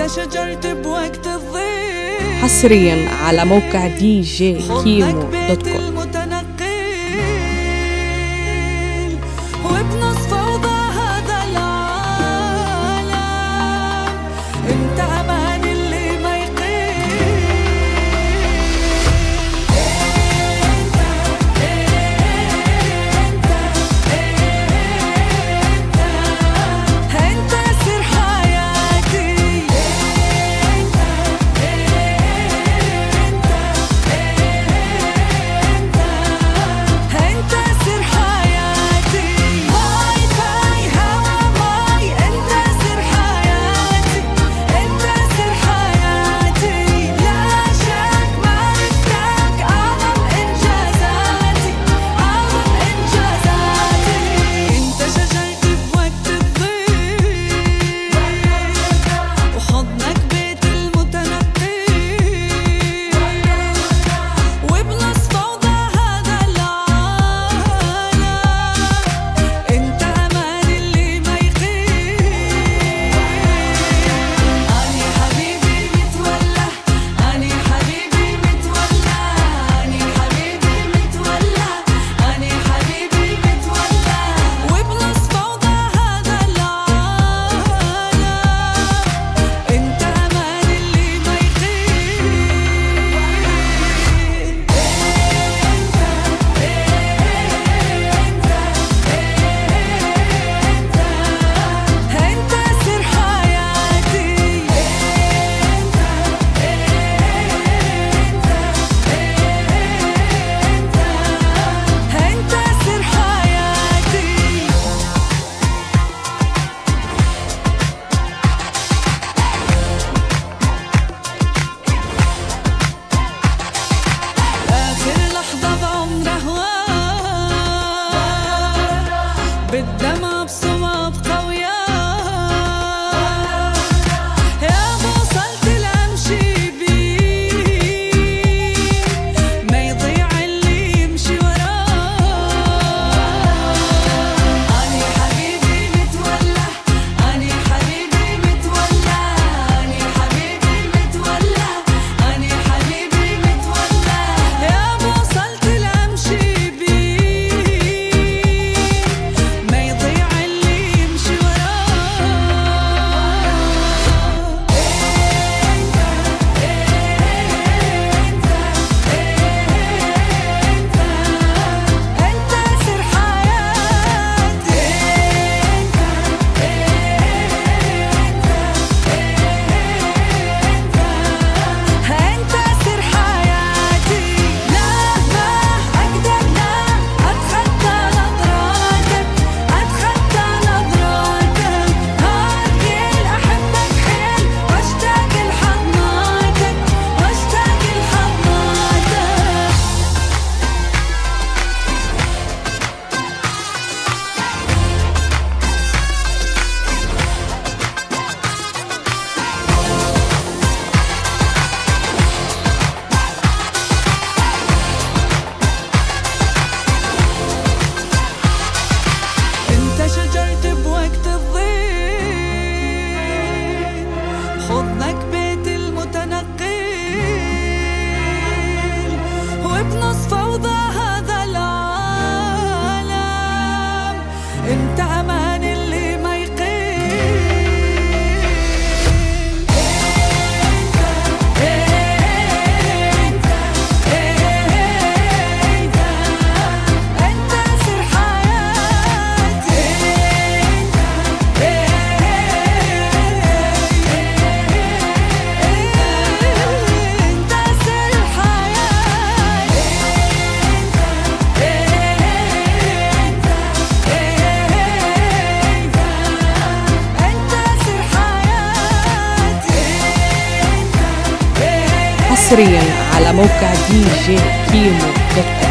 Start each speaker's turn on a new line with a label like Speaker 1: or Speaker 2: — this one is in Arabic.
Speaker 1: تشجلت بوقت الضيق.
Speaker 2: حصريا على موقع دي جي كيمو dot com. مصريا على موقع دي جي كيمو دوت كوم